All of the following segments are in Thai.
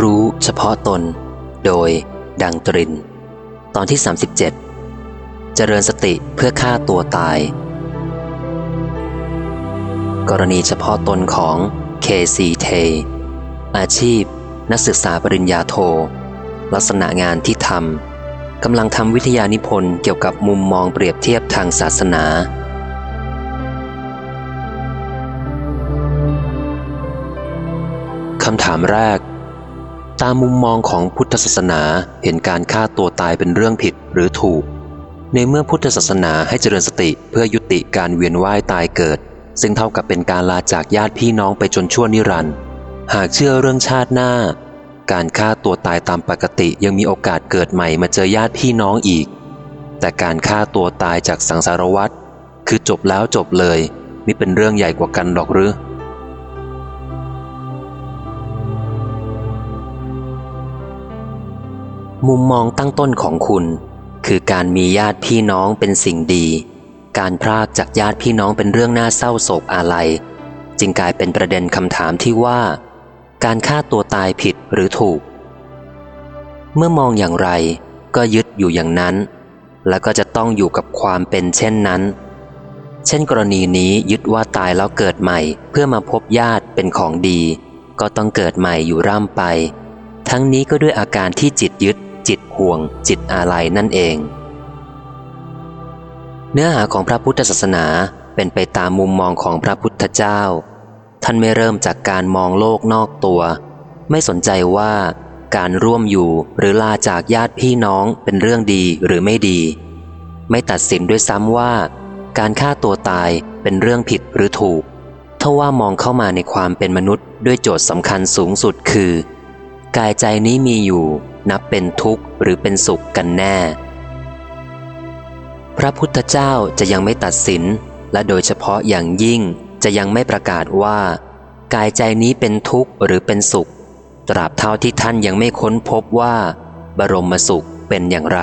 รู้เฉพาะตน โดย ดังตริน ตอนที่ 37 เจริญสติเพื่อฆ่าตัวตาย กรณีเฉพาะตนของเคซีเทอาชีพ นักศึกษาปริญญาโท ลักษณะงานที่ทำกำลังทำวิทยานิพนธ์เกี่ยวกับมุมมองเปรียบเทียบทางศาสนาคำถามแรก ตามมุมมองของพุทธศาสนาเห็นการฆ่าตัวตายเป็นเรื่องผิดหรือถูก ในเมื่อพุทธศาสนาให้เจริญสติเพื่อยุติการเวียนว่ายตายเกิด ซึ่งเท่ากับเป็นการลาจากญาติพี่น้องไปจนชั่วนิรันดร์หากเชื่อเรื่องชาติหน้า การฆ่าตัวตายตามปกติยังมีโอกาสเกิดใหม่มาเจอญาติพี่น้องอีก แต่การฆ่าตัวตายจากสังสารวัฏคือจบแล้วจบเลยมิเป็นเรื่องใหญ่กว่ากันหรอกหรือ มุมมองตั้งต้นของคุณ คือการมีญาติพี่น้องเป็นสิ่งดี การพรากจากญาติพี่น้องเป็นเรื่องน่าเศร้าโศกอาลัย จึงกลายเป็นประเด็นคำถามที่ว่า การฆ่าตัวตายผิดหรือถูก เมื่อมองอย่างไร ก็ยึดอยู่อย่างนั้น แล้วก็จะต้องอยู่กับความเป็นเช่นนั้น เช่นกรณีนี้ยึดว่าตายแล้วเกิดใหม่ เพื่อมาพบญาติเป็นของดี ก็ต้องเกิดใหม่อยู่ร่ำไปทั้งนี้ก็ด้วยอาการที่จิตยึด ห่วงจิตอาลัยนั่นเอง เนื้อหาของพระพุทธศาสนาเป็นไปตามมุมมองของพระพุทธเจ้า ท่านไม่เริ่มจากการมองโลกนอกตัว ไม่สนใจว่าการร่วมอยู่หรือลาจากญาติพี่น้องเป็นเรื่องดีหรือไม่ดี ไม่ตัดสินด้วยซ้ำว่า การฆ่าตัวตายเป็นเรื่องผิดหรือถูกถ้าว่ามองเข้ามาในความเป็นมนุษย์ด้วยโจทย์สำคัญสูงสุดคือ กายใจนี้มีอยู่ นับเป็นทุกข์หรือเป็นสุขกันแน่ พระพุทธเจ้าจะยังไม่ตัดสิน และโดยเฉพาะอย่างยิ่งจะยังไม่ประกาศว่า กายใจนี้เป็นทุกข์หรือเป็นสุข ตราบเท่าที่ท่านยังไม่ค้นพบว่า บรมสุขเป็นอย่างไร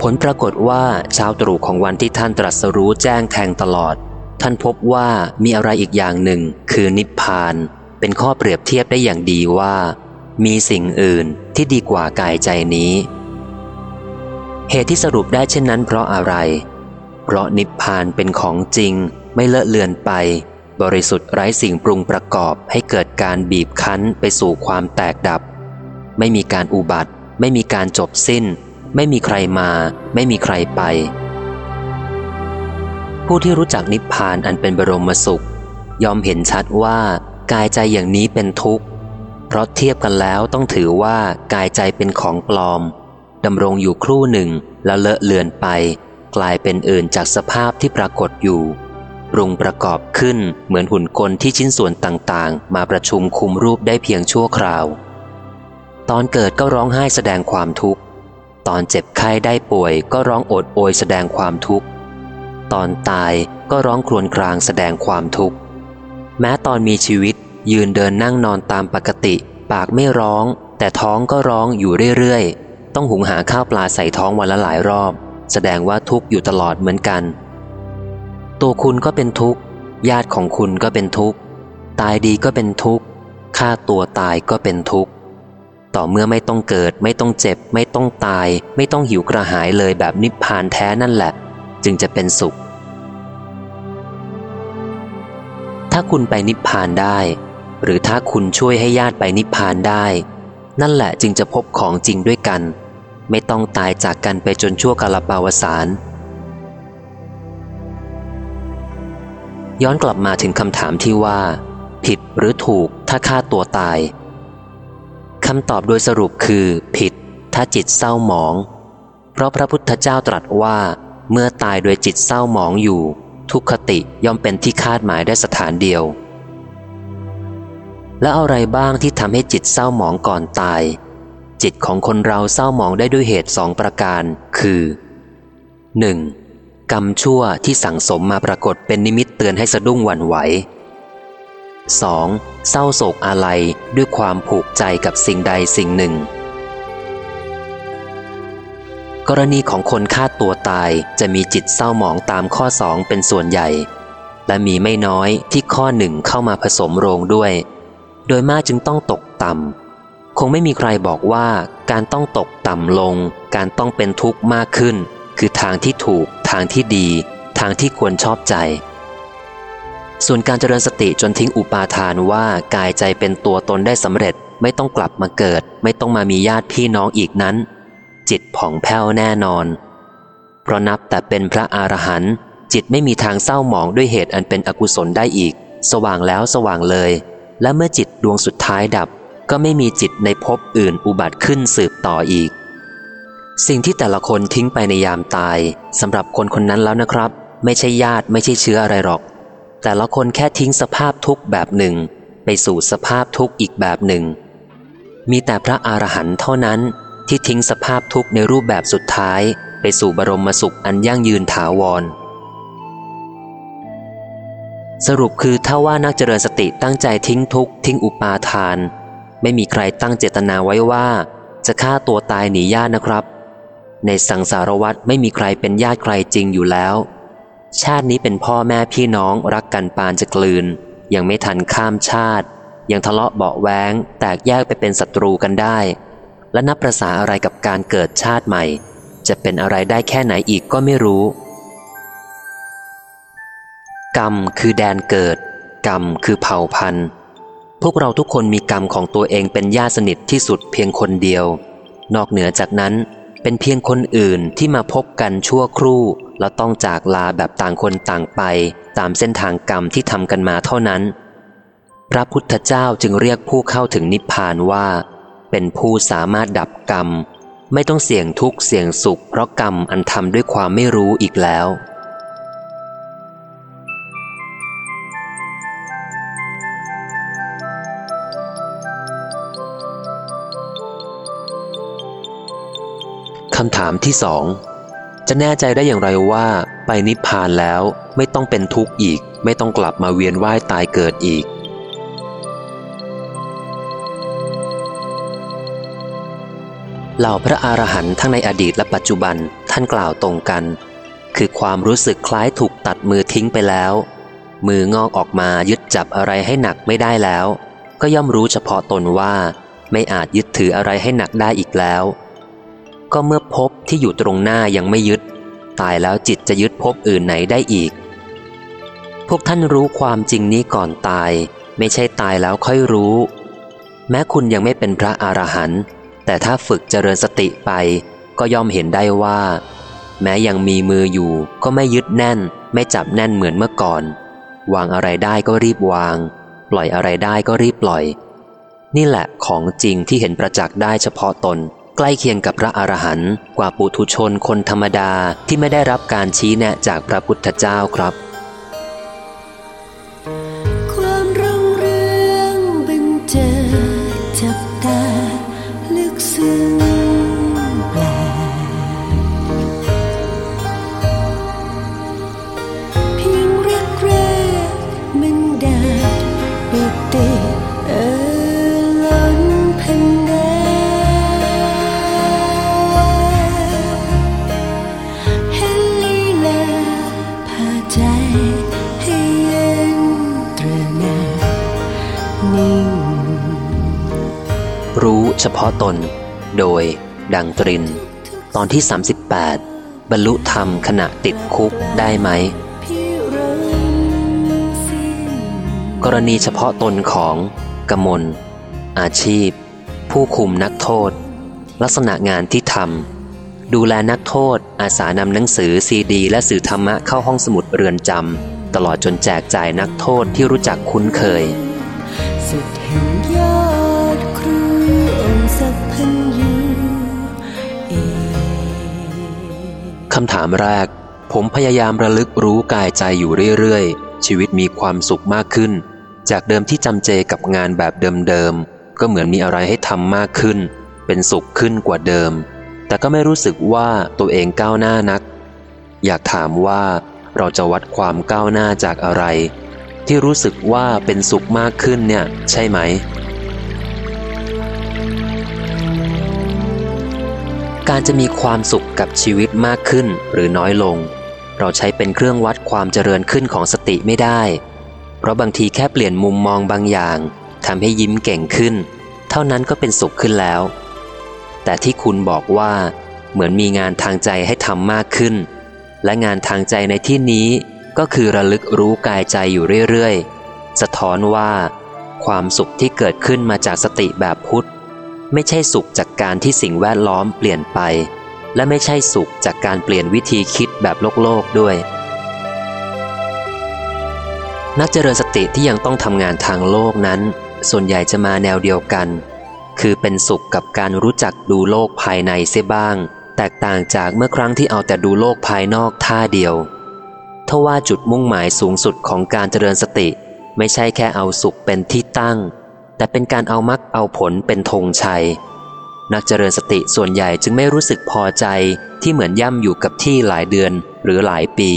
ผลปรากฏว่าชาวตรู่ของวันที่ท่านตรัสรู้แจ้งแทงตลอด ท่านพบว่ามีอะไรอีกอย่างหนึ่งคือนิพพาน เป็นข้อเปรียบเทียบได้อย่างดีว่า มีสิ่งอื่นที่ดีกว่ากายใจนี้ เหตุที่สรุปได้เช่นนั้นเพราะอะไร เพราะนิพพานเป็นของจริง ไม่เลอะเลือนไป บริสุทธิ์ไร้สิ่งปรุงประกอบให้เกิดการบีบคั้นไปสู่ความแตกดับ ไม่มีการอุบัติ ไม่มีการจบสิ้น ไม่มีใครมา ไม่มีใครไป ผู้ที่รู้จักนิพพานอันเป็นบรมสุข ยอมเห็นชัดว่า กายใจอย่างนี้เป็นทุกข์ เพราะเทียบกันแล้วต้องถือว่ากายใจเป็นของปลอมดำรงอยู่ครู่หนึ่งแล้วเลอะเลือนไป กลายเป็นอื่นจากสภาพที่ปรากฏอยู่ปรุงประกอบขึ้นเหมือนหุ่นกลที่ชิ้นส่วนต่างๆ มาประชุมคุมรูปได้เพียงชั่วคราว ตอนเกิดก็ร้องไห้แสดงความทุกข์ ตอนเจ็บไข้ได้ป่วยก็ร้องโอดโอยแสดงความทุกข์ ตอนตายก็ร้องครวญครางแสดงความทุกข์ แม้ตอนมีชีวิต ยืนเดินนั่งนอนตามปกติ ปากไม่ร้อง แต่ท้องก็ร้องอยู่เรื่อยๆ ต้องหุงหาข้าวปลาใส่ท้องวันละหลายรอบ แสดงว่าทุกข์อยู่ตลอดเหมือนกัน ตัวคุณก็เป็นทุกข์ ญาติของคุณก็เป็นทุกข์ ตายดีก็เป็นทุกข์ฆ่าตัวตายก็เป็นทุกข์ ต่อเมื่อไม่ต้องเกิด ไม่ต้องเจ็บ ไม่ต้องตาย ไม่ต้องหิวกระหายเลยแบบนิพพานแท้นั่นแหละ จึงจะเป็นสุข ถ้าคุณไปนิพพานได้ หรือถ้าคุณช่วยให้ญาติไปนิพพานได้ นั่นแหละจึงจะพบของจริงด้วยกัน ไม่ต้องตายจากกันไปจนชั่วกาลปาวสารย้อนกลับมาถึงคำถามที่ว่า ผิดหรือถูกถ้าฆ่าตัวตายคำตอบโดยสรุปคือ ผิด ถ้าจิตเศร้าหมอง เพราะพระพุทธเจ้าตรัสว่า เมื่อตายโดยจิตเศร้าหมองอยู่ ทุกขติย่อมเป็นที่คาดหมายได้สถานเดียว และอะไรบ้างที่ทำให้จิตเศร้าหมองก่อนตาย จิตของคนเราเศร้าหมองได้ด้วยเหตุสองประการ คือ 1. กรรมชั่วที่สั่งสมมาปรากฏเป็นนิมิตเตือนให้สะดุ้งหวั่นไหว 2. เศร้าโศกอาลัยด้วยความผูกใจกับสิ่งใดสิ่งหนึ่ง กรณีของคนฆ่าตัวตายจะมีจิตเศร้าหมองตามข้อสองเป็นส่วนใหญ่ และมีไม่น้อยที่ข้อหนึ่งเข้ามาผสมโรงด้วย โดยมากจึงต้องตกต่ำ คงไม่มีใครบอกว่าการต้องตกต่ำลง การต้องเป็นทุกข์มากขึ้น คือทางที่ถูก ทางที่ดี ทางที่ควรชอบใจ ส่วนการเจริญสติจนทิ้งอุปาทานว่ากายใจเป็นตัวตนได้สำเร็จ ไม่ต้องกลับมาเกิด ไม่ต้องมามีญาติพี่น้องอีกนั้น จิตผ่องแผ้วแน่นอน เพราะนับแต่เป็นพระอรหันต์จิตไม่มีทางเศร้าหมองด้วยเหตุอันเป็นอกุศลได้อีก สว่างแล้วสว่างเลย และเมื่อจิตดวงสุดท้ายดับ ก็ไม่มีจิตในภพอื่นอุบัติขึ้นสืบต่ออีก สิ่งที่แต่ละคนทิ้งไปในยามตายสำหรับคนคนนั้นแล้วนะครับ ไม่ใช่ญาติไม่ใช่เชื้ออะไรหรอก แต่ละคนแค่ทิ้งสภาพทุกแบบหนึ่ง ไปสู่สภาพทุกอีกแบบหนึ่ง มีแต่พระอรหันต์เท่านั้น ที่ทิ้งสภาพทุกในรูปแบบสุดท้าย ไปสู่บรมสุขอันยั่งยืนถาวร สรุปคือถ้าว่านักเจริญสติตั้งใจทิ้งทุกข์ทิ้งอุปาทาน ไม่มีใครตั้งเจตนาไว้ว่า จะฆ่าตัวตายหนีญาตินะครับ ในสังสารวัตรไม่มีใครเป็นญาติใครจริงอยู่แล้ว ชาตินี้เป็นพ่อแม่พี่น้องรักกันปานจะกลืน ยังไม่ทันข้ามชาติ ยังทะเลาะเบาแวงแตกแยกไปเป็นศัตรูกันได้ และนับประษาอะไรกับการเกิดชาติใหม่ จะเป็นอะไรได้แค่ไหนอีกก็ไม่รู้ กรรมคือแดนเกิด กรรมคือเผ่าพันธุ์ พวกเราทุกคนมีกรรมของตัวเองเป็นญาติสนิทที่สุดเพียงคนเดียว นอกเหนือจากนั้นเป็นเพียงคนอื่นที่มาพบกันชั่วครู่ แล้วต้องจากลาแบบต่างคนต่างไป ตามเส้นทางกรรมที่ทำกันมาเท่านั้น พระพุทธเจ้าจึงเรียกผู้เข้าถึงนิพพานว่า เป็นผู้สามารถดับกรรม ไม่ต้องเสี่ยงทุกข์เสี่ยงสุข เพราะกรรมอันทำด้วยความไม่รู้อีกแล้ว คำถามที่สองจะแน่ใจได้อย่างไรว่าไปนิพพานแล้วไม่ต้องเป็นทุกข์อีก ไม่ต้องกลับมาเวียนว่ายตายเกิดอีก เหล่าพระอรหันต์ทั้งในอดีตและปัจจุบันท่านกล่าวตรงกัน คือความรู้สึกคล้ายถูกตัดมือทิ้งไปแล้ว มืองอกออกมายึดจับอะไรให้หนักไม่ได้แล้ว ก็ย่อมรู้เฉพาะตนว่า ไม่อาจยึดถืออะไรให้หนักได้อีกแล้ว ก็เมื่อพบที่อยู่ตรงหน้ายังไม่ยึด ตายแล้วจิตจะยึดพบอื่นไหนได้อีก พวกท่านรู้ความจริงนี้ก่อนตาย ไม่ใช่ตายแล้วค่อยรู้ แม้คุณยังไม่เป็นพระอรหันต์ แต่ถ้าฝึกเจริญสติไป ก็ย่อมเห็นได้ว่า แม้ยังมีมืออยู่ ก็ไม่ยึดแน่น ไม่จับแน่นเหมือนเมื่อก่อน วางอะไรได้ก็รีบวาง ปล่อยอะไรได้ก็รีบปล่อย นี่แหละของจริงที่เห็นประจักษ์ได้เฉพาะตน ใกล้เคียงกับพระอรหันต์กว่าปุถุชนคนธรรมดาที่ไม่ได้รับการชี้แนะจากพระพุทธเจ้าครับ รู้เฉพาะตน โดย ดังตริน ตอนที่ 38 บรรลุธรรมขณะติดคุกได้ไหม กรณีเฉพาะตนของกมล อาชีพ ผู้คุมนักโทษ ลักษณะงานที่ทำดูแลนักโทษ อาสานำหนังสือซีดี และสื่อธรรมะเข้าห้องสมุดเรือนจำตลอดจนแจกจ่ายนักโทษที่รู้จักคุ้นเคย คำถามแรก ผมพยายามระลึกรู้กายใจอยู่เรื่อยๆ ชีวิตมีความสุขมากขึ้น จากเดิมที่จำเจกับงานแบบเดิมๆ ก็เหมือนมีอะไรให้ทำมากขึ้น เป็นสุขขึ้นกว่าเดิม แต่ก็ไม่รู้สึกว่าตัวเองก้าวหน้านัก อยากถามว่าเราจะวัดความก้าวหน้าจากอะไร ที่รู้สึกว่าเป็นสุขมากขึ้นเนี่ย ใช่ไหม การจะมีความสุขกับชีวิตมากขึ้นหรือน้อยลง เราใช้เป็นเครื่องวัดความเจริญขึ้นของสติไม่ได้ เพราะบางทีแค่เปลี่ยนมุมมองบางอย่างทำให้ยิ้มเก่งขึ้น เท่านั้นก็เป็นสุขขึ้นแล้ว แต่ที่คุณบอกว่า เหมือนมีงานทางใจให้ทำมากขึ้น และงานทางใจในที่นี้ก็คือระลึกรู้กายใจอยู่เรื่อยๆ สะท้อนว่า ความสุขที่เกิดขึ้นมาจากสติแบบพุทธ ไม่ใช่สุขจากการที่สิ่งแวดล้อมเปลี่ยนไป และไม่ใช่สุขจากการเปลี่ยนวิธีคิดแบบโลกโลกด้วย นักเจริญสติที่ยังต้องทำงานทางโลกนั้น ส่วนใหญ่จะมาแนวเดียวกัน คือเป็นสุขกับการรู้จักดูโลกภายในเสียบ้าง แตกต่างจากเมื่อครั้งที่เอาแต่ดูโลกภายนอกท่าเดียวทว่าจุดมุ่งหมายสูงสุดของการเจริญสติ ไม่ใช่แค่เอาสุขเป็นที่ตั้ง แต่เป็นการเอามักเอาผลเป็นธงชัย นักเจริญสติส่วนใหญ่จึงไม่รู้สึกพอใจที่เหมือนย่ำอยู่กับที่หลายเดือนหรือหลายปี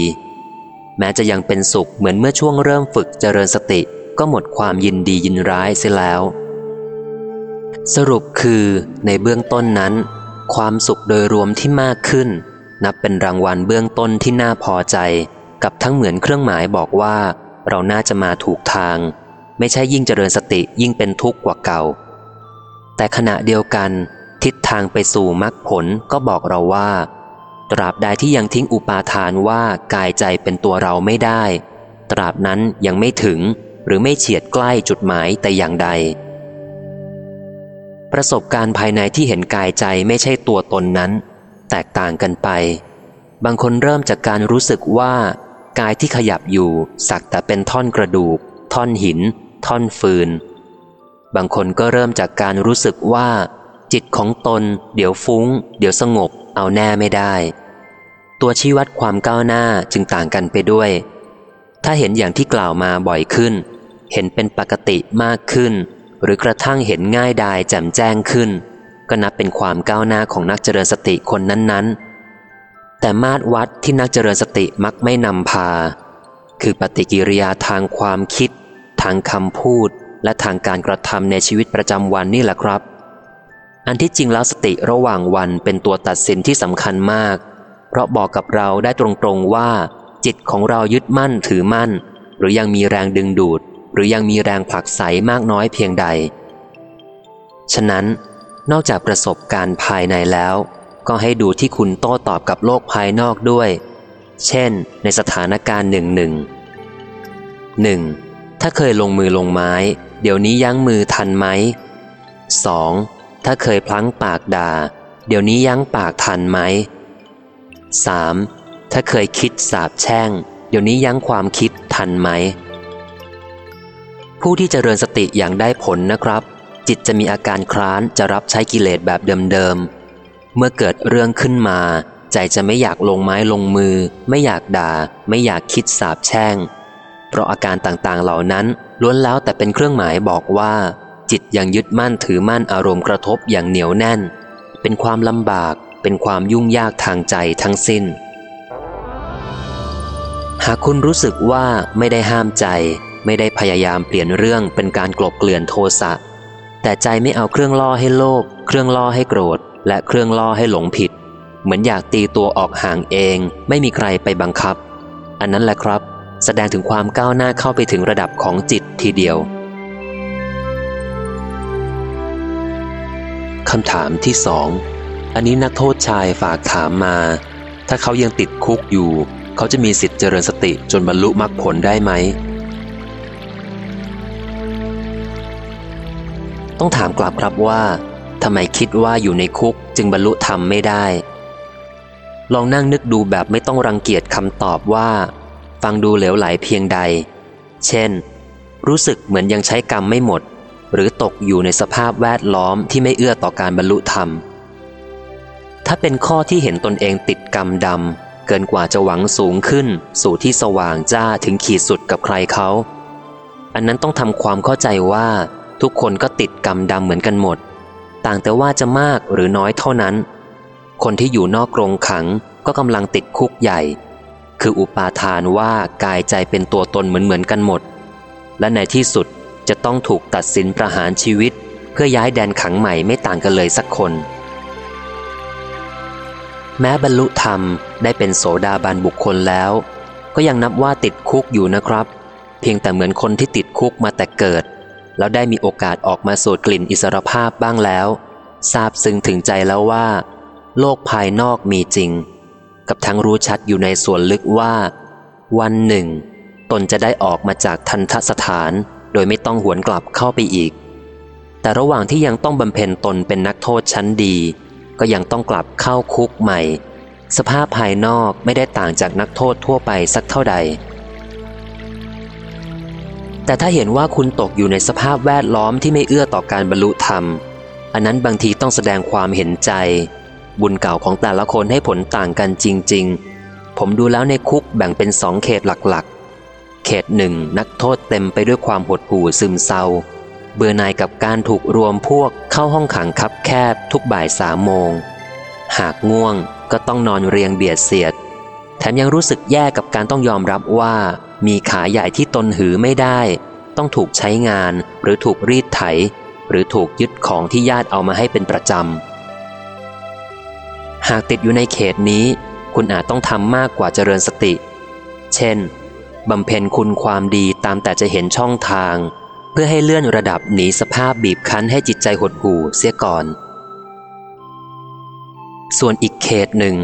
แม้จะยังเป็นสุขเหมือนเมื่อช่วงเริ่มฝึกเจริญสติก็หมดความยินดียินร้ายเสียแล้ว สรุปคือในเบื้องต้นนั้น ความสุขโดยรวมที่มากขึ้น นับเป็นรางวัลเบื้องต้นที่น่าพอใจ กับทั้งเหมือนเครื่องหมายบอกว่า เราน่าจะมาถูกทาง ไม่ใช่ยิ่งเจริญสติยิ่งเป็นทุกข์กว่าเก่า แต่ขณะเดียวกัน ทิศทางไปสู่มรรคผลก็บอกเราว่า ตราบใดที่ยังทิ้งอุปาทานว่ากายใจเป็นตัวเราไม่ได้ ตราบนั้นยังไม่ถึงหรือไม่เฉียดใกล้จุดหมายแต่อย่างใด ประสบการณ์ภายในที่เห็นกายใจไม่ใช่ตัวตนนั้น แตกต่างกันไป บางคนเริ่มจากการรู้สึกว่ากายที่ขยับอยู่สักแต่เป็นท่อนกระดูก ท่อนหิน ท่อนฟืน บางคนก็เริ่มจากการรู้สึกว่า จิตของตน เดี๋ยวฟุ้ง เดี๋ยวสงบ เอาแน่ไม่ได้ ตัวชี้วัดความก้าวหน้าจึงต่างกันไปด้วย ถ้าเห็นอย่างที่กล่าวมาบ่อยขึ้น เห็นเป็นปกติมากขึ้น หรือกระทั่งเห็นง่ายดายแจ่มแจ้งขึ้น ก็นับเป็นความก้าวหน้าของนักเจริญสติคนนั้นๆแต่มาตรวัดที่นักเจริญสติมักไม่นำพา คือปฏิกิริยาทางความคิด ทางคำพูดและทางการกระทำในชีวิตประจำวันนี่แหละครับ อันที่จริงแล้วสติระหว่างวันเป็นตัวตัดสินที่สำคัญมาก เพราะบอกกับเราได้ตรงๆว่า จิตของเรายึดมั่นถือมั่น หรือยังมีแรงดึงดูด หรือยังมีแรงผลักไสมากน้อยเพียงใด ฉะนั้น นอกจากประสบการณ์ภายในแล้ว ก็ให้ดูที่คุณโต้ตอบกับโลกภายนอกด้วย เช่น ในสถานการณ์หนึ่งหนึ่งหนึ่ง ถ้าเคยลงมือลงไม้ เดี๋ยวนี้ยั้งมือทันไหม 2. ถ้าเคยพลั้งปากด่า เดี๋ยวนี้ยั้งปากทันไหม 3. ถ้าเคยคิดสาบแช่ง เดี๋ยวนี้ยั้งความคิดทันไหม ผู้ที่จเจริญสติอย่างได้ผลนะครับ จิตจะมีอาการคร้านจะรับใช้กิเลสแบบเดิมๆ เมื่อเกิดเรื่องขึ้นมา ใจจะไม่อยากลงไม้ลงมือ ไม่อยากด่า ไม่อยากคิดสาบแช่ง เพราะอาการต่างๆเหล่านั้นล้วนแล้วแต่เป็นเครื่องหมายบอกว่า จิตยังยึดมั่นถือมั่นอารมณ์กระทบอย่างเหนียวแน่น เป็นความลำบาก เป็นความยุ่งยากทางใจทั้งสิ้น หากคุณรู้สึกว่าไม่ได้ห้ามใจ ไม่ได้พยายามเปลี่ยนเรื่องเป็นการกลบเกลื่อนโทสะแต่ใจไม่เอาเครื่องล่อให้โลภเครื่องล่อให้โกรธ และเครื่องล่อให้หลงผิด เหมือนอยากตีตัวออกห่างเอง ไม่มีใครไปบังคับ อันนั้นแหละครับ แสดงถึงความก้าวหน้าเข้าไปถึงระดับของจิตทีเดียวคำถามที่สองอันนี้นักโทษชายฝากถามมา ถ้าเขายังติดคุกอยู่ เขาจะมีสิทธิ์เจริญสติจนบรรลุมรรคผลได้ไหม ต้องถามกลับครับว่าทำไมคิดว่าอยู่ในคุกจึงบรรลุธรรมไม่ได้ ลองนั่งนึกดูแบบไม่ต้องรังเกียจคำตอบว่า ฟังดูเหลวไหลเพียงใด เช่น รู้สึกเหมือนยังใช้กรรมไม่หมด หรือตกอยู่ในสภาพแวดล้อมที่ไม่เอื้อต่อการบรรลุธรรม ถ้าเป็นข้อที่เห็นตนเองติดกรรมดำเกินกว่าจะหวังสูงขึ้น สู่ที่สว่างจ้าถึงขีดสุดกับใครเขา อันนั้นต้องทำความเข้าใจว่า ทุกคนก็ติดกรรมดำเหมือนกันหมด ต่างแต่ว่าจะมากหรือน้อยเท่านั้น คนที่อยู่นอกกรงขังก็กำลังติดคุกใหญ่ คืออุปาทานว่ากายใจเป็นตัวตนเหมือนเหมือนกันหมด และในที่สุดจะต้องถูกตัดสินประหารชีวิต เพื่อย้ายแดนขังใหม่ไม่ต่างกันเลยสักคน แม้บรรลุธรรมได้เป็นโสดาบันบุคคลแล้ว ก็ยังนับว่าติดคุกอยู่นะครับ เพียงแต่เหมือนคนที่ติดคุกมาแต่เกิด แล้วได้มีโอกาสออกมาสูดกลิ่นอิสรภาพบ้างแล้วทราบซึ้งถึงใจแล้วว่า โลกภายนอกมีจริง กับทั้งรู้ชัดอยู่ในส่วนลึกว่า วันหนึ่ง ตนจะได้ออกมาจากทันทสถาน โดยไม่ต้องหวนกลับเข้าไปอีก แต่ระหว่างที่ยังต้องบำเพ็ญตนเป็นนักโทษชั้นดี ก็ยังต้องกลับเข้าคุกใหม่ สภาพภายนอกไม่ได้ต่างจากนักโทษทั่วไปสักเท่าใด แต่ถ้าเห็นว่าคุณตกอยู่ในสภาพแวดล้อมที่ไม่เอื้อต่อการบรรลุธรรม อันนั้นบางทีต้องแสดงความเห็นใจ บุญเก่าของแต่ละคนให้ผลต่างกันจริง ๆ ผมดูแล้วในคุกแบ่งเป็นสองเขตหลักๆ เขตหนึ่งนักโทษเต็มไปด้วยความหดหู่ซึมเศร้า เบื่อหน่ายกับการถูกรวมพวกเข้าห้องขังคับแคบทุกบ่ายสามโมง หากง่วงก็ต้องนอนเรียงเบียดเสียด แถมยังรู้สึกแย่กับการต้องยอมรับว่า มีขาใหญ่ที่ตนหือไม่ได้ ต้องถูกใช้งานหรือถูกรีดไถ หรือถูกยึดของที่ญาติเอามาให้เป็นประจำ หากติดอยู่ในเขตนี้ คุณอาจต้องทำมากกว่าเจริญสติ เช่นบำเพ็ญคุณความดีตามแต่จะเห็นช่องทาง เพื่อให้เลื่อนระดับหนีสภาพบีบคั้นให้จิตใจหดหู่เสียก่อน ส่วนอีกเขตหนึ่ง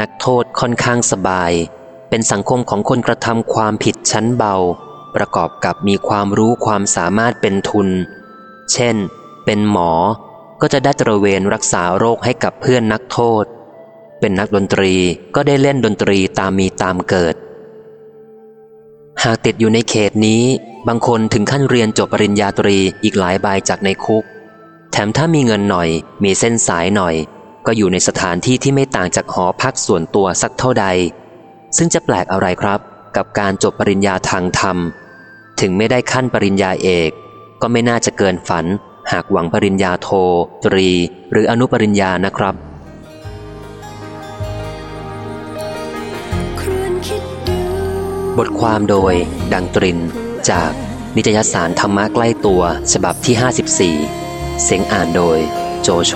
นักโทษค่อนข้างสบาย เป็นสังคมของคนกระทำความผิดชั้นเบา ประกอบกับมีความรู้ความสามารถเป็นทุน เช่น เป็นหมอ ก็จะได้ตระเวนรักษาโรคให้กับเพื่อนนักโทษ เป็นนักดนตรีก็ได้เล่นดนตรีตามมีตามเกิด หากติดอยู่ในเขตนี้ บางคนถึงขั้นเรียนจบปริญญาตรีอีกหลายใบจากในคุก แถมถ้ามีเงินหน่อย มีเส้นสายหน่อย ก็อยู่ในสถานที่ที่ไม่ต่างจากหอพักส่วนตัวสักเท่าใด ซึ่งจะแปลกอะไรครับ กับการจบปริญญาทางธรรม ถึงไม่ได้ขั้นปริญญาเอก ก็ไม่น่าจะเกินฝัน หากหวังปริญญาโท ตรี หรืออนุปริญญานะครับรบทความโดย ดังตริน จาก นิตยสารธรรมะใกล้ตัว ฉบับที่ 54 เสียงอ่านโดย โจโฉ